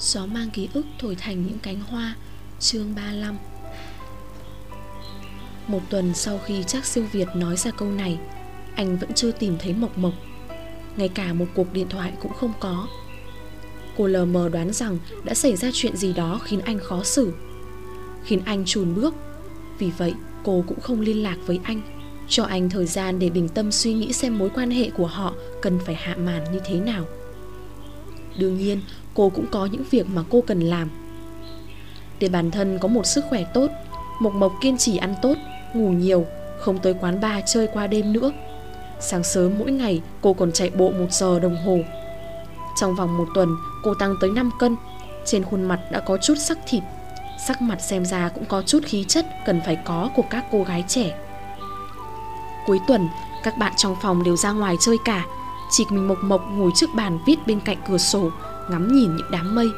Gió mang ký ức thổi thành những cánh hoa. Chương 35 Một tuần sau khi chắc siêu Việt nói ra câu này, Anh vẫn chưa tìm thấy Mộc Mộc. Ngay cả một cuộc điện thoại cũng không có. Cô lờ mờ đoán rằng đã xảy ra chuyện gì đó khiến anh khó xử. Khiến anh chùn bước. Vì vậy, cô cũng không liên lạc với anh. Cho anh thời gian để bình tâm suy nghĩ xem mối quan hệ của họ cần phải hạ màn như thế nào. Đương nhiên cô cũng có những việc mà cô cần làm. Để bản thân có một sức khỏe tốt Mộc Mộc kiên trì ăn tốt, ngủ nhiều, không tới quán bar chơi qua đêm nữa. Sáng sớm mỗi ngày cô còn chạy bộ một giờ đồng hồ. Trong vòng một tuần cô tăng tới 5 cân. Trên khuôn mặt đã có chút sắc thịt. Sắc mặt xem ra cũng có chút khí chất cần phải có của các cô gái trẻ. Cuối tuần, các bạn trong phòng đều ra ngoài chơi cả. Chỉ mình Mộc Mộc ngồi trước bàn viết bên cạnh cửa sổ Ngắm nhìn những đám mây.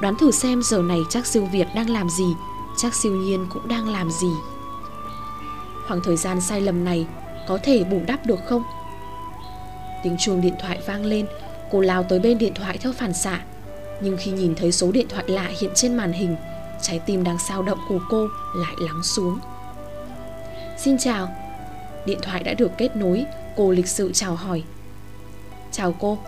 Đoán thử xem giờ này chắc siêu Việt đang làm gì Chắc siêu nhiên cũng đang làm gì. Khoảng thời gian sai lầm này Có thể bù đắp được không? Tiếng chuông điện thoại vang lên, Cô lao tới bên điện thoại theo phản xạ. Nhưng khi nhìn thấy số điện thoại lạ hiện trên màn hình, Trái tim đang sao động của cô lại lắng xuống. Xin chào. Điện thoại đã được kết nối, Cô lịch sự chào hỏi. Chào cô.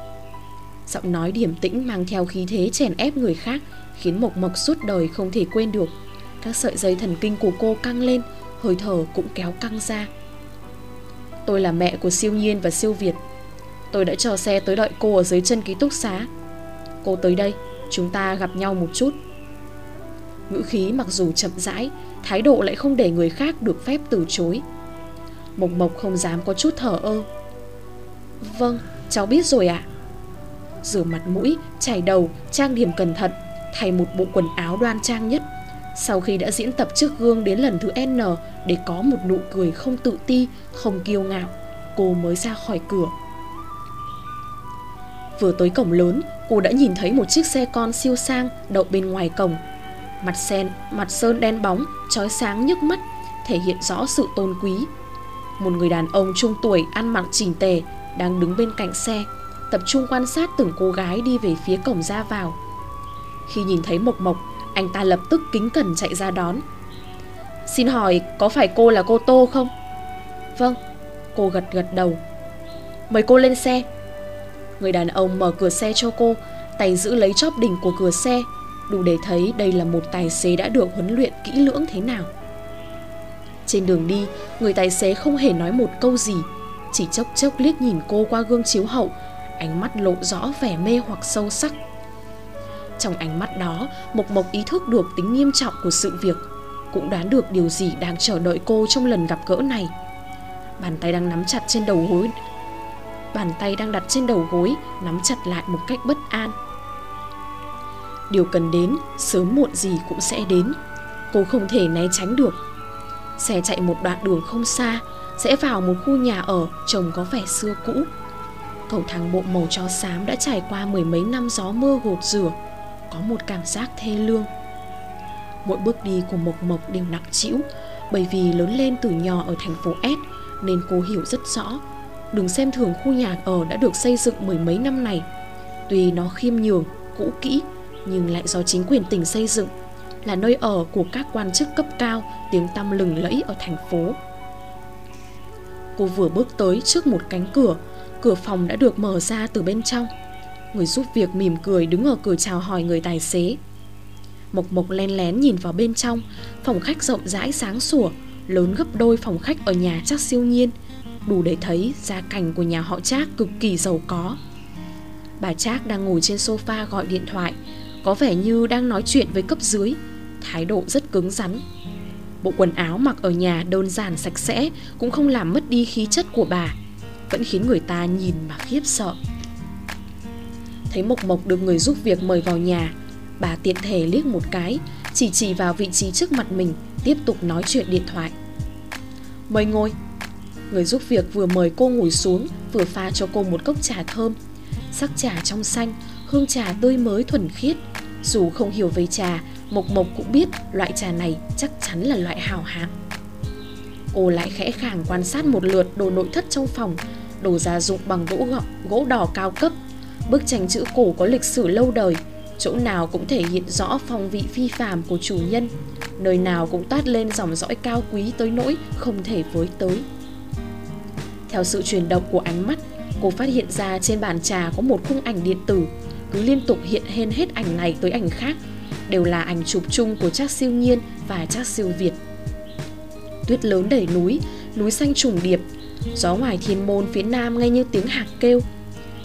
Giọng nói điểm tĩnh mang theo khí thế chèn ép người khác Khiến Mộc Mộc suốt đời không thể quên được. Các sợi dây thần kinh của cô căng lên Hơi thở cũng kéo căng ra. Tôi là mẹ của siêu nhiên và siêu Việt. Tôi đã cho xe tới đợi cô ở dưới chân ký túc xá. Cô tới đây Chúng ta gặp nhau một chút. Ngữ khí mặc dù chậm rãi Thái độ lại không để người khác được phép từ chối. Mộc Mộc không dám có chút thở ơ. Vâng, cháu biết rồi ạ. à. Rửa mặt mũi, chải đầu, trang điểm cẩn thận Thay một bộ quần áo đoan trang nhất. Sau khi đã diễn tập trước gương đến lần thứ N Để có một nụ cười không tự ti, không kiêu ngạo Cô mới ra khỏi cửa. Vừa tới cổng lớn, cô đã nhìn thấy một chiếc xe con siêu sang đậu bên ngoài cổng. Mặt sen, mặt sơn đen bóng, trói sáng nhức mắt Thể hiện rõ sự tôn quý. Một người đàn ông trung tuổi ăn mặc chỉnh tề Đang đứng bên cạnh xe. Tập trung quan sát từng cô gái đi về phía cổng ra vào. Khi nhìn thấy Mộc Mộc, Anh ta lập tức kính cẩn chạy ra đón. Xin hỏi, có phải cô là cô Tô không? Vâng. Cô gật gật đầu. Mời cô lên xe. Người đàn ông mở cửa xe cho cô, Tay giữ lấy chóp đỉnh của cửa xe, Đủ để thấy đây là một tài xế đã được huấn luyện kỹ lưỡng thế nào. Trên đường đi, Người tài xế không hề nói một câu gì, Chỉ chốc chốc liếc nhìn cô qua gương chiếu hậu Ánh mắt lộ rõ vẻ mê hoặc sâu sắc. Trong ánh mắt đó, Mộc Mộc ý thức được tính nghiêm trọng của sự việc, Cũng đoán được điều gì đang chờ đợi cô trong lần gặp gỡ này. Bàn tay đang nắm chặt trên đầu gối, Bàn tay đang đặt trên đầu gối, Nắm chặt lại một cách bất an. Điều cần đến, Sớm muộn gì cũng sẽ đến. Cô không thể né tránh được. Xe chạy một đoạn đường không xa, Sẽ vào một khu nhà ở Trông có vẻ xưa cũ. Cầu thang bộ màu cho xám đã trải qua mười mấy năm gió mưa gột rửa Có một cảm giác thê lương. Mỗi bước đi của Mộc Mộc đều nặng trĩu Bởi vì lớn lên từ nhỏ ở thành phố S Nên cô hiểu rất rõ Đừng xem thường khu nhà ở đã được xây dựng mười mấy năm này. Tuy nó khiêm nhường, cũ kỹ Nhưng lại do chính quyền tỉnh xây dựng Là nơi ở của các quan chức cấp cao Tiếng tăm lừng lẫy ở thành phố. Cô vừa bước tới trước một cánh cửa Cửa phòng đã được mở ra từ bên trong. Người giúp việc mỉm cười đứng ở cửa chào hỏi người tài xế. Mộc Mộc len lén nhìn vào bên trong, Phòng khách rộng rãi sáng sủa, Lớn gấp đôi phòng khách ở nhà chắc siêu nhiên, Đủ để thấy gia cảnh của nhà họ Trác cực kỳ giàu có. Bà Trác đang ngồi trên sofa gọi điện thoại, Có vẻ như đang nói chuyện với cấp dưới, Thái độ rất cứng rắn. Bộ quần áo mặc ở nhà đơn giản sạch sẽ, Cũng không làm mất đi khí chất của bà. Vẫn khiến người ta nhìn mà khiếp sợ. Thấy Mộc Mộc được người giúp việc mời vào nhà, Bà tiện thể liếc một cái, Chỉ chỉ vào vị trí trước mặt mình, Tiếp tục nói chuyện điện thoại. Mời ngồi. Người giúp việc vừa mời cô ngồi xuống, Vừa pha cho cô một cốc trà thơm. Sắc trà trong xanh, Hương trà tươi mới thuần khiết. Dù không hiểu về trà, Mộc Mộc cũng biết loại trà này chắc chắn là loại hào hạng. Cô lại khẽ khàng quan sát một lượt đồ nội thất trong phòng Đồ gia dụng bằng gỗ gọ, gỗ đỏ cao cấp Bức tranh chữ cổ có lịch sử lâu đời chỗ nào cũng thể hiện rõ phong vị phi phàm của chủ nhân, nơi nào cũng toát lên dòng dõi cao quý tới nỗi không thể với tới. Theo sự chuyển động của ánh mắt, cô phát hiện ra trên bàn trà có một khung ảnh điện tử, cứ liên tục hiện lên hết ảnh này tới ảnh khác, đều là ảnh chụp chung của Trác Siêu Nhiên và Trác Siêu Việt. Tuyết lớn đẩy núi, núi xanh trùng điệp, gió ngoài thiên môn phía nam nghe như tiếng hạc kêu.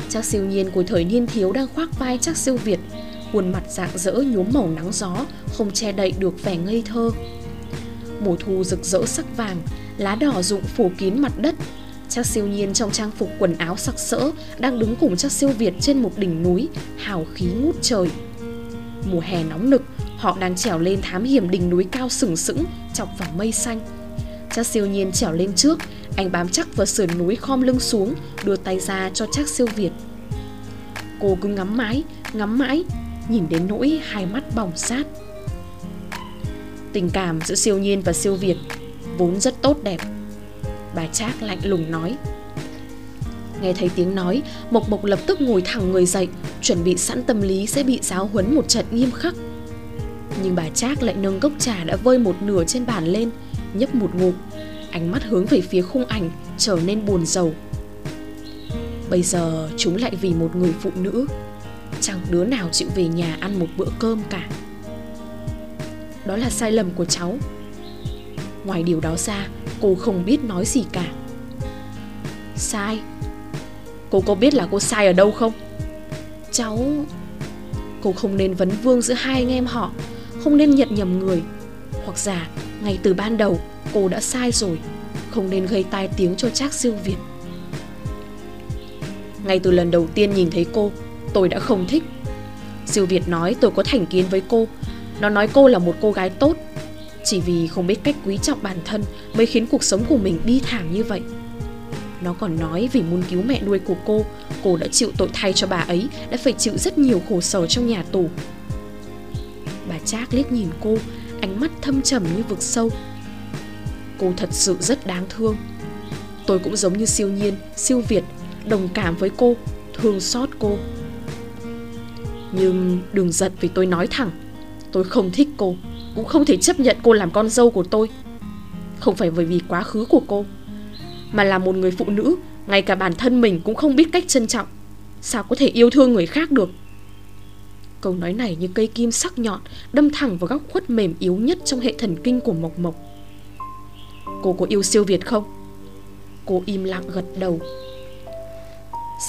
Trác Siêu Nhiên của thời niên thiếu đang khoác vai Trác Siêu Việt, khuôn mặt rạng rỡ nhuốm màu nắng gió, không che đậy được vẻ ngây thơ. Mùa thu rực rỡ sắc vàng, lá đỏ rụng phủ kín mặt đất, Chắc siêu nhiên trong trang phục quần áo sặc sỡ đang đứng cùng chắc siêu Việt trên một đỉnh núi, hào khí ngút trời. Mùa hè nóng nực, họ đang trèo lên thám hiểm đỉnh núi cao sừng sững, chọc vào mây xanh. Chắc siêu nhiên trèo lên trước, anh bám chắc vào sườn núi khom lưng xuống, đưa tay ra cho chắc siêu Việt. Cô cứ ngắm mãi, ngắm mãi, nhìn đến nỗi hai mắt bỏng sát. Tình cảm giữa siêu nhiên và siêu Việt vốn rất tốt đẹp Bà Trác lạnh lùng nói Nghe thấy tiếng nói Mộc Mộc lập tức ngồi thẳng người dậy Chuẩn bị sẵn tâm lý sẽ bị giáo huấn một trận nghiêm khắc Nhưng bà Trác lại nâng cốc trà đã vơi một nửa trên bàn lên Nhấp một ngụm Ánh mắt hướng về phía khung ảnh Trở nên buồn rầu. Bây giờ chúng lại vì một người phụ nữ, Chẳng đứa nào chịu về nhà ăn một bữa cơm cả. Đó là sai lầm của cháu. Ngoài điều đó ra, Cô không biết nói gì cả. Sai? Cô có biết là cô sai ở đâu không? Cháu, Cô không nên vấn vương giữa hai anh em họ, Không nên nhận nhầm người. Hoặc giả, ngay từ ban đầu Cô đã sai rồi Không nên gây tai tiếng cho Trác siêu Việt Ngay từ lần đầu tiên nhìn thấy cô Tôi đã không thích Siêu Việt nói tôi có thành kiến với cô Nó nói cô là một cô gái tốt chỉ vì không biết cách quý trọng bản thân mới khiến cuộc sống của mình đi thẳng như vậy. Nó còn nói vì muốn cứu mẹ nuôi của cô, cô đã chịu tội thay cho bà ấy, đã phải chịu rất nhiều khổ sở trong nhà tù. Bà Trác liếc nhìn cô, ánh mắt thâm trầm như vực sâu. Cô thật sự rất đáng thương. Tôi cũng giống như siêu nhiên, siêu việt, đồng cảm với cô, thương xót cô. Nhưng đừng giận vì tôi nói thẳng, tôi không thích cô cũng không thể chấp nhận cô làm con dâu của tôi. Không phải bởi vì quá khứ của cô Mà là một người phụ nữ Ngay cả bản thân mình cũng không biết cách trân trọng. Sao có thể yêu thương người khác được? Câu nói này như cây kim sắc nhọn Đâm thẳng vào góc khuất mềm yếu nhất Trong hệ thần kinh của Mộc Mộc. Cô có yêu siêu Việt không? Cô im lặng gật đầu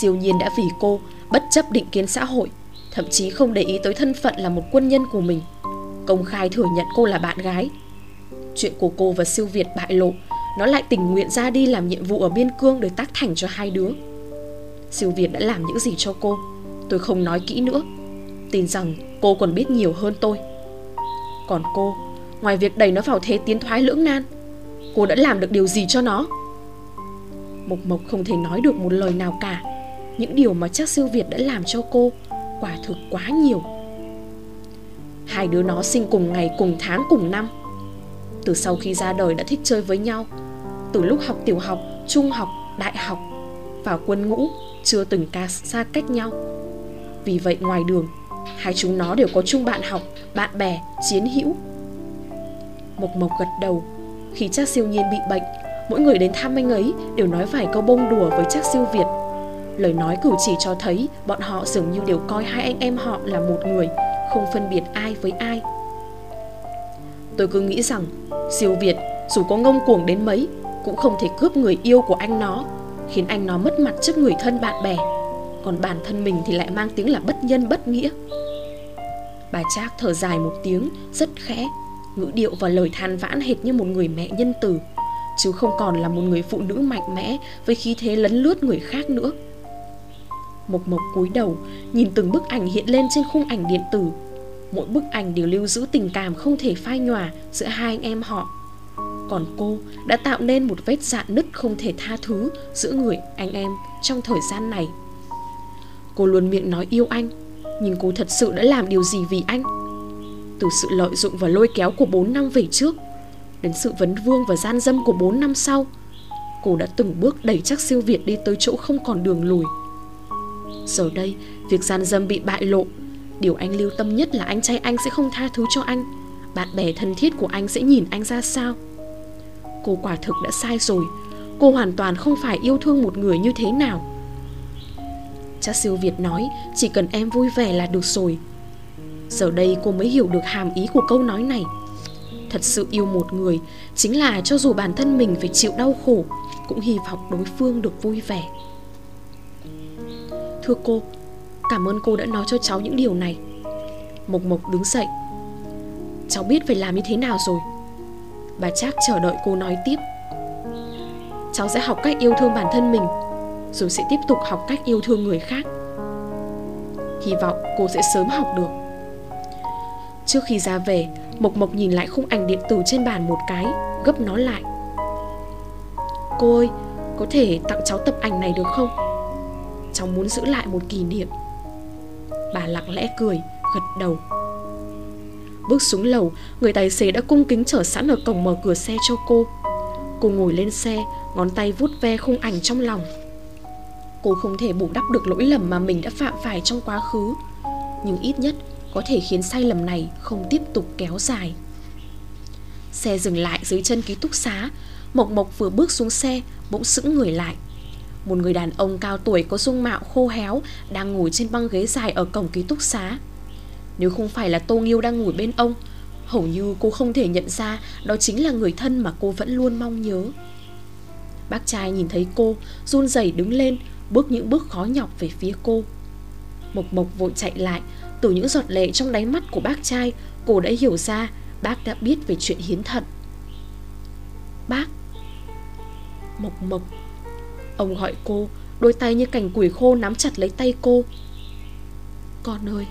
Siêu nhiên đã vì cô Bất chấp định kiến xã hội Thậm chí không để ý tới thân phận là một quân nhân của mình công khai thừa nhận cô là bạn gái. Chuyện của cô và siêu Việt bại lộ, nó lại tình nguyện ra đi làm nhiệm vụ ở biên cương để tác thành cho hai đứa. Siêu Việt đã làm những gì cho cô, tôi không nói kỹ nữa. Tin rằng cô còn biết nhiều hơn tôi. Còn cô, ngoài việc đẩy nó vào thế tiến thoái lưỡng nan, cô đã làm được điều gì cho nó? Mộc Mộc không thể nói được một lời nào cả. Những điều mà chắc siêu Việt đã làm cho cô quả thực quá nhiều. Hai đứa nó sinh cùng ngày, cùng tháng, cùng năm Từ sau khi ra đời đã thích chơi với nhau Từ lúc học tiểu học, trung học, đại học Vào quân ngũ Chưa từng ca xa cách nhau Vì vậy ngoài đường Hai chúng nó đều có chung bạn học, bạn bè, chiến hữu Mộc Mộc gật đầu khi chắc siêu nhiên bị bệnh, Mỗi người đến thăm anh ấy đều nói vài câu bông đùa với chắc siêu Việt. Lời nói cử chỉ cho thấy bọn họ dường như đều coi hai anh em họ là một người, không phân biệt ai với ai. Tôi cứ nghĩ rằng, siêu việt, dù có ngông cuồng đến mấy, cũng không thể cướp người yêu của anh nó, khiến anh nó mất mặt trước người thân bạn bè. Còn bản thân mình thì lại mang tiếng là bất nhân bất nghĩa. Bà trác thở dài một tiếng, rất khẽ ngữ điệu và lời than vãn hệt như một người mẹ nhân từ, chứ không còn là một người phụ nữ mạnh mẽ với khí thế lấn lướt người khác nữa. Mộc Mộc cúi đầu, Nhìn từng bức ảnh hiện lên trên khung ảnh điện tử. Mỗi bức ảnh đều lưu giữ tình cảm không thể phai nhòa Giữa hai anh em họ. Còn cô đã tạo nên một vết dạn nứt không thể tha thứ Giữa người, anh em trong thời gian này. Cô luôn miệng nói yêu anh, Nhưng cô thật sự đã làm điều gì vì anh? Từ sự lợi dụng và lôi kéo của 4 năm về trước Đến sự vấn vương và gian dâm của 4 năm sau. Cô đã từng bước đẩy chắc siêu Việt đi tới chỗ không còn đường lùi. Giờ đây, việc gian dâm bị bại lộ. Điều anh lưu tâm nhất là anh trai anh sẽ không tha thứ cho anh. Bạn bè thân thiết của anh sẽ nhìn anh ra sao? Cô quả thực đã sai rồi. Cô hoàn toàn không phải yêu thương một người như thế nào. Cha siêu Việt nói Chỉ cần em vui vẻ là được rồi. Giờ đây cô mới hiểu được hàm ý của câu nói này. Thật sự yêu một người Chính là cho dù bản thân mình phải chịu đau khổ, Cũng hy vọng đối phương được vui vẻ. Thưa cô, Cảm ơn cô đã nói cho cháu những điều này. Mộc Mộc đứng dậy. Cháu biết phải làm như thế nào rồi. Bà Trác chờ đợi cô nói tiếp. Cháu sẽ học cách yêu thương bản thân mình, Rồi sẽ tiếp tục học cách yêu thương người khác. Hy vọng cô sẽ sớm học được. Trước khi ra về, Mộc Mộc nhìn lại khung ảnh điện tử trên bàn một cái, Gấp nó lại. Cô ơi, Có thể tặng cháu tập ảnh này được không? Cháu muốn giữ lại một kỷ niệm. Bà lặng lẽ cười, Gật đầu. Bước xuống lầu, Người tài xế đã cung kính chở sẵn ở cổng mở cửa xe cho cô. Cô ngồi lên xe, Ngón tay vuốt ve khung ảnh trong lòng. Cô không thể bù đắp được lỗi lầm mà mình đã phạm phải trong quá khứ, Nhưng ít nhất có thể khiến sai lầm này không tiếp tục kéo dài. Xe dừng lại dưới chân ký túc xá, Mộc Mộc vừa bước xuống xe, Bỗng sững người lại. Một người đàn ông cao tuổi có dung mạo khô héo Đang ngồi trên băng ghế dài ở cổng ký túc xá. Nếu không phải là Tô Nghiêu đang ngồi bên ông, Hầu như cô không thể nhận ra Đó chính là người thân mà cô vẫn luôn mong nhớ. Bác trai nhìn thấy cô, Run rẩy đứng lên, Bước những bước khó nhọc về phía cô. Mộc Mộc vội chạy lại từ những giọt lệ trong đáy mắt của bác trai, Cô đã hiểu ra Bác đã biết về chuyện hiến thận. Bác, Mộc mộc, Ông gọi cô, Đôi tay như cành củi khô nắm chặt lấy tay cô. Con ơi,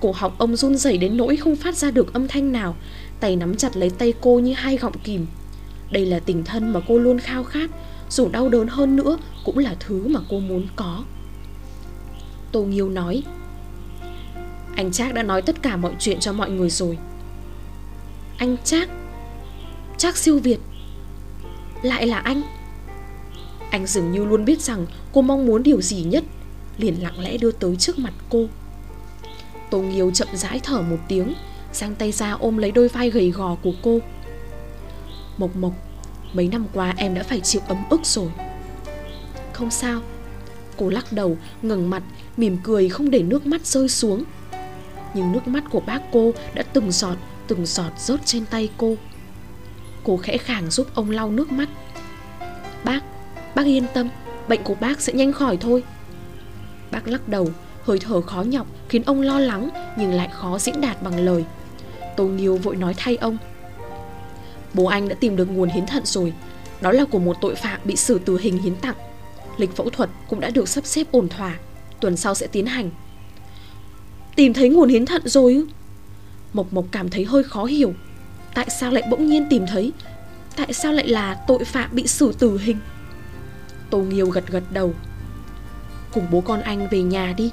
Cổ họng ông run rẩy đến nỗi không phát ra được âm thanh nào, Tay nắm chặt lấy tay cô như hai gọng kìm. Đây là tình thân mà cô luôn khao khát, Dù đau đớn hơn nữa Cũng là thứ mà cô muốn có. Tô Nghiêu nói anh Trác đã nói tất cả mọi chuyện cho mọi người rồi. Anh Trác Trác siêu Việt Lại là anh. Anh dường như luôn biết rằng cô mong muốn điều gì nhất Liền lặng lẽ đưa tới trước mặt cô. Tô Nghiêu chậm rãi thở một tiếng Giang tay ra ôm lấy đôi vai gầy gò của cô. Mộc Mộc Mấy năm qua em đã phải chịu ấm ức rồi. Không sao Cô lắc đầu, ngẩng mặt, mỉm cười không để nước mắt rơi xuống nhưng nước mắt của bác cô đã từng giọt từng giọt rớt trên tay cô. Cô khẽ khàng giúp ông lau nước mắt. Bác bác yên tâm, bệnh của bác sẽ nhanh khỏi thôi. Bác lắc đầu, hơi thở khó nhọc khiến ông lo lắng nhưng lại khó diễn đạt bằng lời. Tô nghiêu vội nói thay ông. Bố anh đã tìm được nguồn hiến thận rồi. Đó là của một tội phạm bị xử tử hình hiến tặng. Lịch phẫu thuật cũng đã được sắp xếp ổn thỏa. Tuần sau sẽ tiến hành. Tìm thấy nguồn hiến thận rồi Mộc Mộc cảm thấy hơi khó hiểu. Tại sao lại bỗng nhiên tìm thấy? Tại sao lại là tội phạm bị xử tử hình? Tô Nghiêu gật gật đầu. Cùng bố con anh về nhà đi.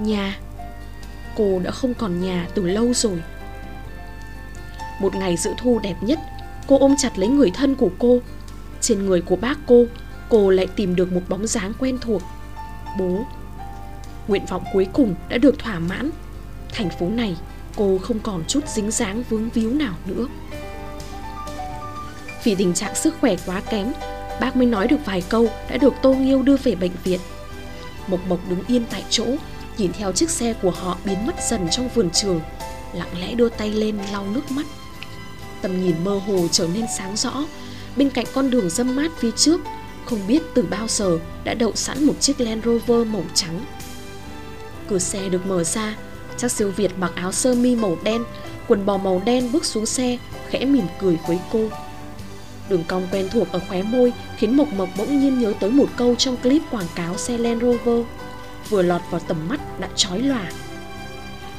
Nhà? Cô đã không còn nhà từ lâu rồi. Một ngày giữa thu đẹp nhất, Cô ôm chặt lấy người thân của cô. Trên người của bác cô Cô lại tìm được một bóng dáng quen thuộc. Bố Nguyện vọng cuối cùng đã được thỏa mãn. Thành phố này, cô không còn chút dính dáng vướng víu nào nữa. Vì tình trạng sức khỏe quá kém, Bác mới nói được vài câu đã được Tô Nghiêu đưa về bệnh viện. Mộc Mộc đứng yên tại chỗ, Nhìn theo chiếc xe của họ biến mất dần trong vườn trường, Lặng lẽ đưa tay lên lau nước mắt. Tầm nhìn mơ hồ trở nên sáng rõ, Bên cạnh con đường dâm mát phía trước, Không biết từ bao giờ đã đậu sẵn một chiếc Land Rover màu trắng. Cửa xe được mở ra. Chắc siêu Việt mặc áo sơ mi màu đen, Quần bò màu đen bước xuống xe, Khẽ mỉm cười với cô. Đường cong quen thuộc ở khóe môi Khiến Mộc Mộc bỗng nhiên nhớ tới một câu Trong clip quảng cáo xe Land Rover. Vừa lọt vào tầm mắt đã chói lòa.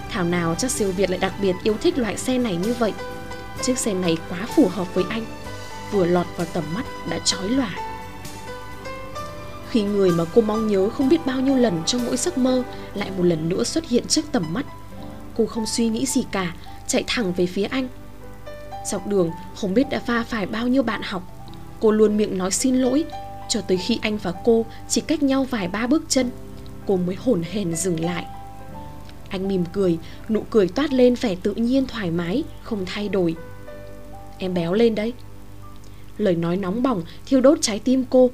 Thảo nào chắc siêu Việt lại đặc biệt yêu thích loại xe này như vậy? Chiếc xe này quá phù hợp với anh. Vừa lọt vào tầm mắt đã chói lòa khi người mà cô mong nhớ không biết bao nhiêu lần trong mỗi giấc mơ lại một lần nữa xuất hiện trước tầm mắt. Cô không suy nghĩ gì cả, chạy thẳng về phía anh. Dọc đường không biết đã va phải bao nhiêu bạn học. Cô luôn miệng nói xin lỗi, cho tới khi anh và cô chỉ cách nhau vài ba bước chân, cô mới hổn hển dừng lại. Anh mỉm cười, nụ cười toát lên vẻ tự nhiên thoải mái, không thay đổi. Em béo lên đấy. Lời nói nóng bỏng thiêu đốt trái tim cô.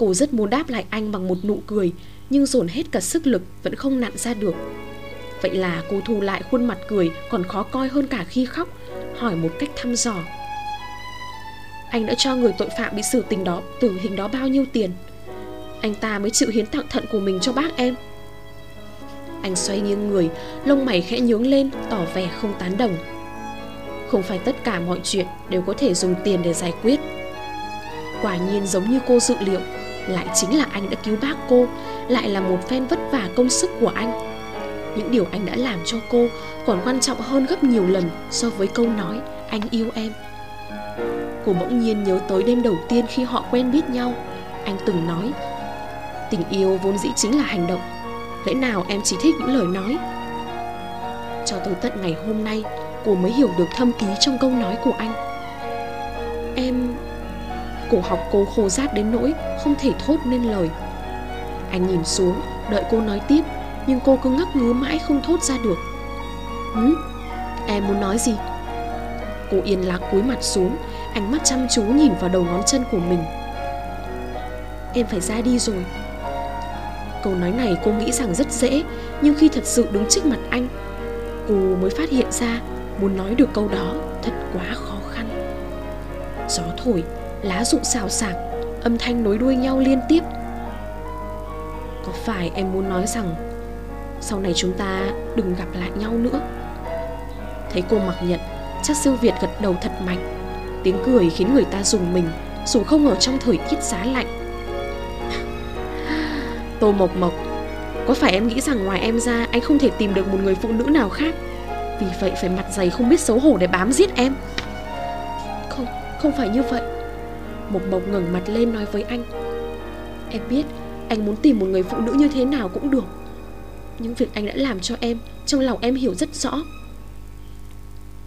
Cô rất muốn đáp lại anh bằng một nụ cười, nhưng dồn hết cả sức lực vẫn không nặn ra được. Vậy là cô thu lại khuôn mặt cười còn khó coi hơn cả khi khóc, hỏi một cách thăm dò. Anh đã cho người tội phạm bị xử tình đó, tử hình đó bao nhiêu tiền? Anh ta mới chịu hiến tặng thận của mình cho bác em. Anh xoay nghiêng người, lông mày khẽ nhướng lên, tỏ vẻ không tán đồng. Không phải tất cả mọi chuyện đều có thể dùng tiền để giải quyết. Quả nhiên giống như cô dự liệu, lại chính là anh đã cứu bác cô, lại là một phen vất vả công sức của anh. Những điều anh đã làm cho cô còn quan trọng hơn gấp nhiều lần so với câu nói anh yêu em. Cô bỗng nhiên nhớ tới đêm đầu tiên khi họ quen biết nhau, anh từng nói Tình yêu vốn dĩ chính là hành động Lẽ nào em chỉ thích những lời nói Cho tới tận ngày hôm nay Cô mới hiểu được thâm ý trong câu nói của anh Em Cổ học cô khô rát đến nỗi Không thể thốt nên lời. Anh nhìn xuống, Đợi cô nói tiếp, Nhưng cô cứ ngắc ngứ mãi không thốt ra được. Hứ Em muốn nói gì? Cô yên lặng cúi mặt xuống, Ánh mắt chăm chú nhìn vào đầu ngón chân của mình. Em phải ra đi rồi. Câu nói này cô nghĩ rằng rất dễ, Nhưng khi thật sự đứng trước mặt anh, Cô mới phát hiện ra Muốn nói được câu đó thật quá khó khăn. Gió thổi Lá rụng xào xạc Âm thanh nối đuôi nhau liên tiếp. Có phải em muốn nói rằng Sau này chúng ta đừng gặp lại nhau nữa? Thấy cô mặc nhận Chắc siêu Việt gật đầu thật mạnh. Tiếng cười khiến người ta dùng mình Dù không ở trong thời tiết giá lạnh. Tô Mộc Mộc Có phải em nghĩ rằng ngoài em ra Anh không thể tìm được một người phụ nữ nào khác? Vì vậy phải mặt dày không biết xấu hổ để bám giết em. Không, không phải như vậy. Mộc Mộc ngẩng mặt lên nói với anh. Em biết, anh muốn tìm một người phụ nữ như thế nào cũng được. Những việc anh đã làm cho em, Trong lòng em hiểu rất rõ.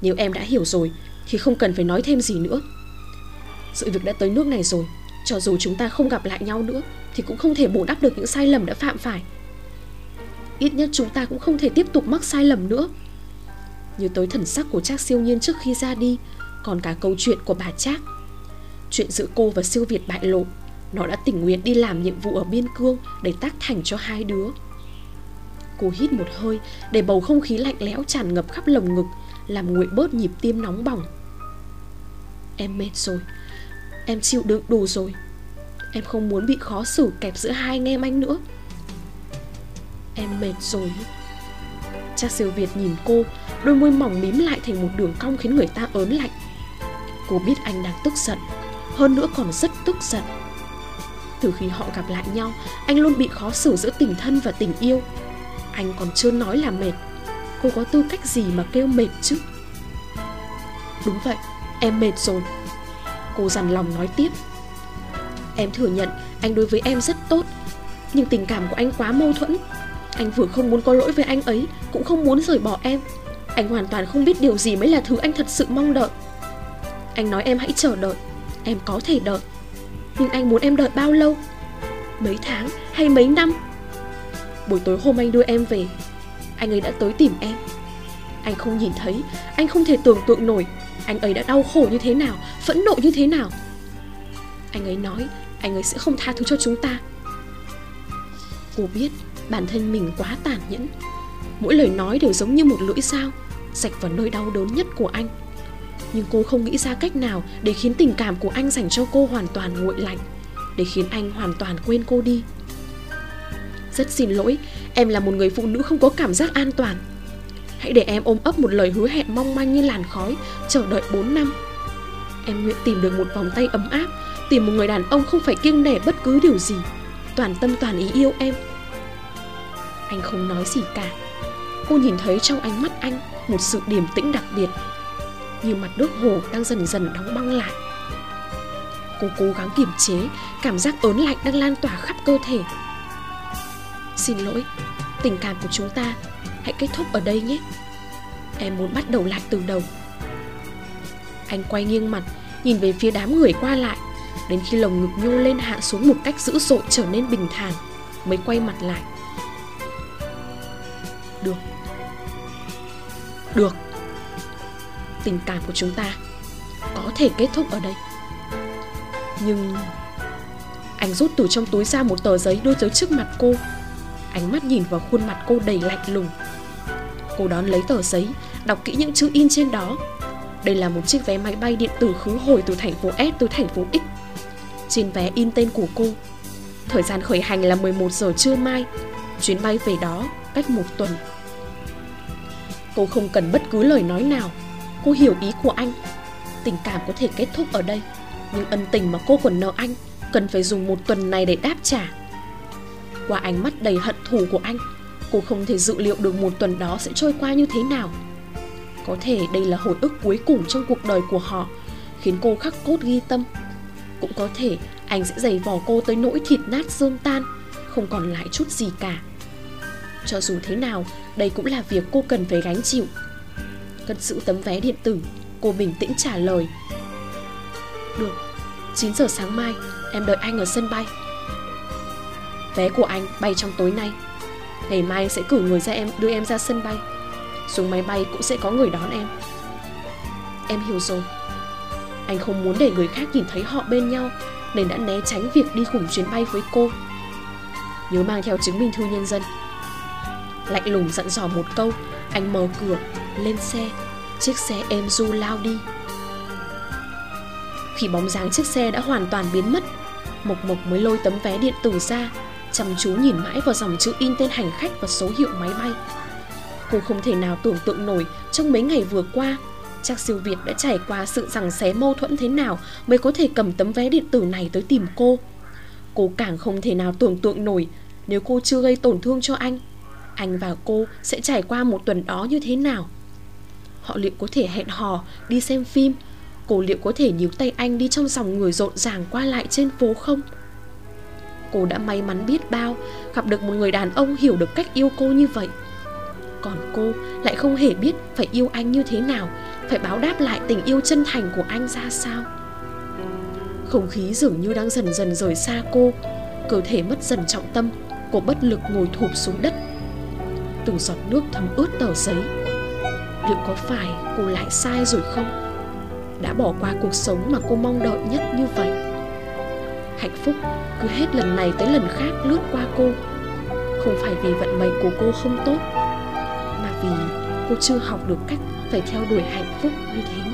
Nếu em đã hiểu rồi, Thì không cần phải nói thêm gì nữa. Sự việc đã tới nước này rồi, Cho dù chúng ta không gặp lại nhau nữa, thì cũng không thể bù đắp được những sai lầm đã phạm phải. Ít nhất chúng ta cũng không thể tiếp tục mắc sai lầm nữa. Như tới thần sắc của Trác siêu nhiên trước khi ra đi, còn cả câu chuyện của bà Trác chuyện giữa cô và siêu việt bại lộ. Nó đã tình nguyện đi làm nhiệm vụ ở biên cương để tác thành cho hai đứa. Cô hít một hơi để bầu không khí lạnh lẽo tràn ngập khắp lồng ngực, làm nguội bớt nhịp tim nóng bỏng. Em mệt rồi. Em chịu đựng đủ rồi. Em không muốn bị khó xử kẹp giữa hai anh em anh nữa. Em mệt rồi. Cha siêu Việt nhìn cô, Đôi môi mỏng mím lại thành một đường cong khiến người ta ớn lạnh. Cô biết anh đang tức giận. Hơn nữa còn rất tức giận. Từ khi họ gặp lại nhau, Anh luôn bị khó xử giữa tình thân và tình yêu. Anh còn chưa nói là mệt. Cô có tư cách gì mà kêu mệt chứ? Đúng vậy, Em mệt rồi. Cô dằn lòng nói tiếp. Em thừa nhận anh đối với em rất tốt, Nhưng tình cảm của anh quá mâu thuẫn. Anh vừa không muốn có lỗi với anh ấy, Cũng không muốn rời bỏ em. Anh hoàn toàn không biết điều gì mới là thứ anh thật sự mong đợi. Anh nói em hãy chờ đợi. Em có thể đợi. Nhưng anh muốn em đợi bao lâu? Mấy tháng hay mấy năm? Buổi tối hôm anh đưa em về, Anh ấy đã tới tìm em. Anh không nhìn thấy, Anh không thể tưởng tượng nổi Anh ấy đã đau khổ như thế nào, Phẫn nộ như thế nào. Anh ấy nói anh ấy sẽ không tha thứ cho chúng ta. Cô biết bản thân mình quá tàn nhẫn. Mỗi lời nói đều giống như một lưỡi dao Sạch vào nơi đau đớn nhất của anh. Nhưng cô không nghĩ ra cách nào Để khiến tình cảm của anh dành cho cô hoàn toàn nguội lạnh, Để khiến anh hoàn toàn quên cô đi. Rất xin lỗi, Em là một người phụ nữ không có cảm giác an toàn. Hãy để em ôm ấp một lời hứa hẹn mong manh như làn khói, Chờ đợi 4 năm. Em nguyện tìm được một vòng tay ấm áp, Tìm một người đàn ông không phải kiêng nể bất cứ điều gì. Toàn tâm toàn ý yêu em. Anh không nói gì cả. Cô nhìn thấy trong ánh mắt anh Một sự điềm tĩnh đặc biệt như mặt nước hồ đang dần dần đóng băng lại. Cô cố gắng kiềm chế Cảm giác ớn lạnh đang lan tỏa khắp cơ thể. Xin lỗi Tình cảm của chúng ta Hãy kết thúc ở đây nhé. Em muốn bắt đầu lại từ đầu. Anh quay nghiêng mặt Nhìn về phía đám người qua lại Đến khi lồng ngực nhô lên hạ xuống một cách dữ dội trở nên bình thản Mới quay mặt lại. Được, Được. Tình cảm của chúng ta Có thể kết thúc ở đây. Nhưng Anh rút từ trong túi ra một tờ giấy đưa tới trước mặt cô. Ánh mắt nhìn vào khuôn mặt cô đầy lạnh lùng. Cô đón lấy tờ giấy, Đọc kỹ những chữ in trên đó. Đây là một chiếc vé máy bay điện tử khứ hồi từ thành phố S tới thành phố X. Trên vé in tên của cô. Thời gian khởi hành là 11 giờ trưa mai. Chuyến bay về đó cách một tuần. Cô không cần bất cứ lời nói nào. Cô hiểu ý của anh. Tình cảm có thể kết thúc ở đây, Nhưng ân tình mà cô còn nợ anh, Cần phải dùng một tuần này để đáp trả. Qua ánh mắt đầy hận thù của anh, Cô không thể dự liệu được một tuần đó sẽ trôi qua như thế nào. Có thể đây là hồi ức cuối cùng trong cuộc đời của họ, Khiến cô khắc cốt ghi tâm. Cũng có thể anh sẽ giày vò cô tới nỗi thịt nát xương tan, Không còn lại chút gì cả. Cho dù thế nào, Đây cũng là việc cô cần phải gánh chịu. Cất giữ tấm vé điện tử. Cô bình tĩnh trả lời. Được 9 giờ sáng mai, Em đợi anh ở sân bay. Vé của anh bay trong tối nay. Ngày mai sẽ cử người ra em, đưa em ra sân bay. Xuống máy bay cũng sẽ có người đón em. Em hiểu rồi. Anh không muốn để người khác nhìn thấy họ bên nhau, Nên đã né tránh việc đi cùng chuyến bay với cô. Nhớ mang theo chứng minh thư nhân dân. Lạnh lùng dặn dò một câu Anh mở cửa Lên xe Chiếc xe êm du lao đi Khi bóng dáng chiếc xe đã hoàn toàn biến mất Mộc Mộc mới lôi tấm vé điện tử ra chăm chú nhìn mãi vào dòng chữ in tên hành khách và số hiệu máy bay. Cô không thể nào tưởng tượng nổi trong mấy ngày vừa qua, chắc siêu Việt đã trải qua sự rằng xé mâu thuẫn thế nào mới có thể cầm tấm vé điện tử này tới tìm cô. Cô càng không thể nào tưởng tượng nổi nếu cô chưa gây tổn thương cho anh. Anh và cô sẽ trải qua một tuần đó như thế nào? Họ liệu có thể hẹn hò, đi xem phim? Cô liệu có thể níu tay anh đi trong dòng người rộn ràng qua lại trên phố không? Cô đã may mắn biết bao Gặp được một người đàn ông hiểu được cách yêu cô như vậy Còn cô lại không hề biết phải yêu anh như thế nào Phải báo đáp lại tình yêu chân thành của anh ra sao Không khí dường như đang dần dần rời xa cô Cơ thể mất dần trọng tâm Cô bất lực ngồi thụp xuống đất Từng giọt nước thấm ướt tờ giấy. Liệu có phải cô lại sai rồi không? Đã bỏ qua cuộc sống mà cô mong đợi nhất như vậy. Hạnh phúc cứ hết lần này tới lần khác lướt qua cô. Không phải vì vận mệnh của cô không tốt, mà vì cô chưa học được cách phải theo đuổi hạnh phúc như thế.